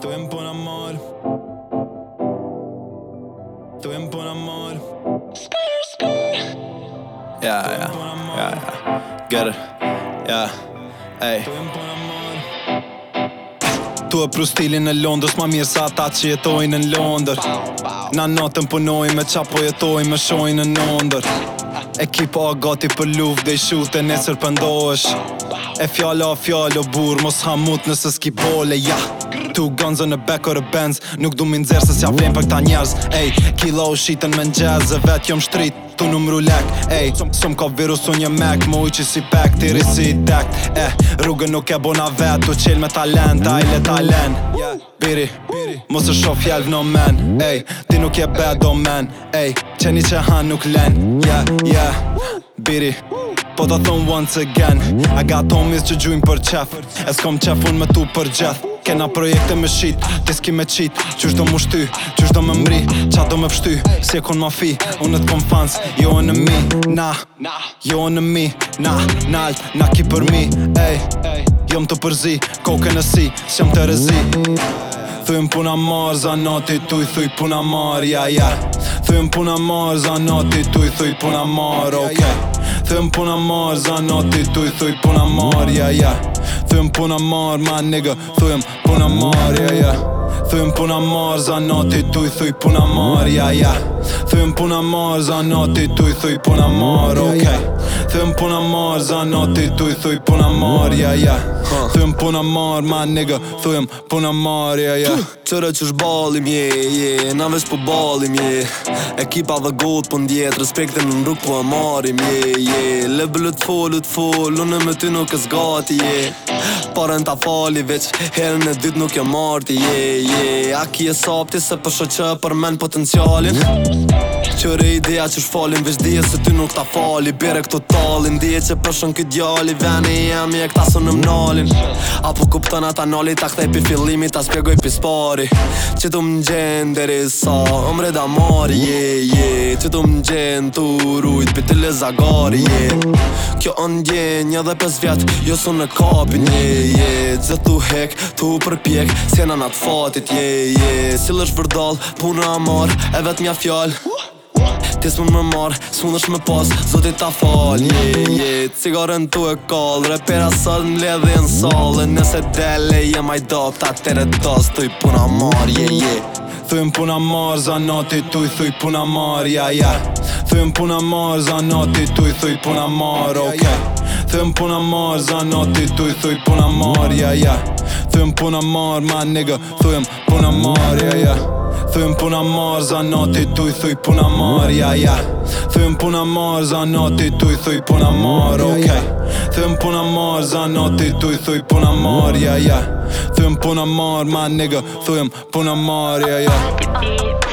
Tu vien pon amor Tu vien pon amor Ja, ja, ja, ja Get it, ja, ej Tu vien pon amor Tu e pru stilin në Londër S'ma mirë sa ata që jetojnë në Londër Na notën punojnë me qa po me shojnë në Londër Ekipa a gati për luft dhe i shute e nesër E fjalla a o burë mos hamut nëse s'ki bole, ja yeah. Two guns on the back of the Benz Nuk du min dzerë se s'ja vlim për këta njerëz Ej, kilo u shiten me n'gjez Zë vet jom shtrit, tu nuk mru lek Ej, som ka virus u një mek Mu i që si pek, ti risi i Eh, rrugën nuk e bona vet U qil me talent, a i le talent Biri, Biri. mos e shof jelv no men Ej, ti nuk je bad o men Ej, qeni që han nuk len Yeah, yeah Biri, po të thonë once again I got homies që gjujnë për qef Es kom qef unë me tu për gjeth Kena projekte me shit, te me qit Qysh do mu shty, qysh do me mri Qa do me pështy, si e kon ma fi Unë t'kom fans, jo e në mi Na, jo e në mi Na, nalt, na ki për mi Ej, jom të përzi Koke në si, jam të rezi Thujem puna mar, zanati tuj Thuj puna mar, ja, ja Thujem puna mar, zanati tuj Thuj puna mar, okej okay. Thujem puna mar, zanati tuj Thuj puna mar, ja, ja Thujem puna marr, ma nigga Thujem puna marr, ja, ja Thujem puna marr, tu i Thuj puna marr, ja, ja Thujem puna marr, zanati tuj Thuj puna marr, okej okay. Thëm puna marë, zanati tu i thuj puna marr ja, ja Thëm puna marr ma nigga, thujem puna marr ja, ja Qëre që shbalim, je, je, na vesh po balim, je Ekipa dhe gotë po ndjetë, respektin në nruk po e marim, je, je Le Lebelu të folu të në me ty nuk e zgati, je Parën ta fali veç, herën e dytë nuk e marti, je, yeah, je yeah. Aki e sapti se përshë që përmen potencialin yeah. Qëre ideja që shfalin veç dhije se ty nuk ta fali Bire këto talin dhije që përshën këtë djali Veni jam i e këta së në mnalin Apo kuptën ata nali ta kthej pi fillimi ta spjegoj pi spari Që të më gjenë dhe risa Ëmre da mari je yeah, je yeah. Që të më gjenë të rujt pi të le zagari je yeah. Kjo ëndjen një dhe pes vjatë Jo su në kapin je yeah, je yeah. Zë tu hek, tu përpjek Sena në të fatit je yeah, je yeah. Sil është vërdal, puna amar E vet mja fjall Tis më më marë, së mund është më zotit ta falë Një, yeah, yeah, cigaren të e kallë, repera në ledhe në salë Nëse dele jem yeah, ta të retos, të i puna marrë, yeah, yeah. Thuj më puna zanati i thuj puna ja, ja Thuj më puna marrë, zanati të i thuj puna marrë, okej okay. Thuj më puna marrë, zanati të i thuj puna ja, ja Thuj më puna marrë, ma nigga, thuj më puna marrë, ja, ja Þejmë për në marrë za nartëta tujë është për në ja ja Þejmë për në marrë za nartëta tujë është për në marrë, okay Þejmë për në za nartëta tujë është për në ja ja Þejmë për në ma nigga është për në marrë, ja ja Disik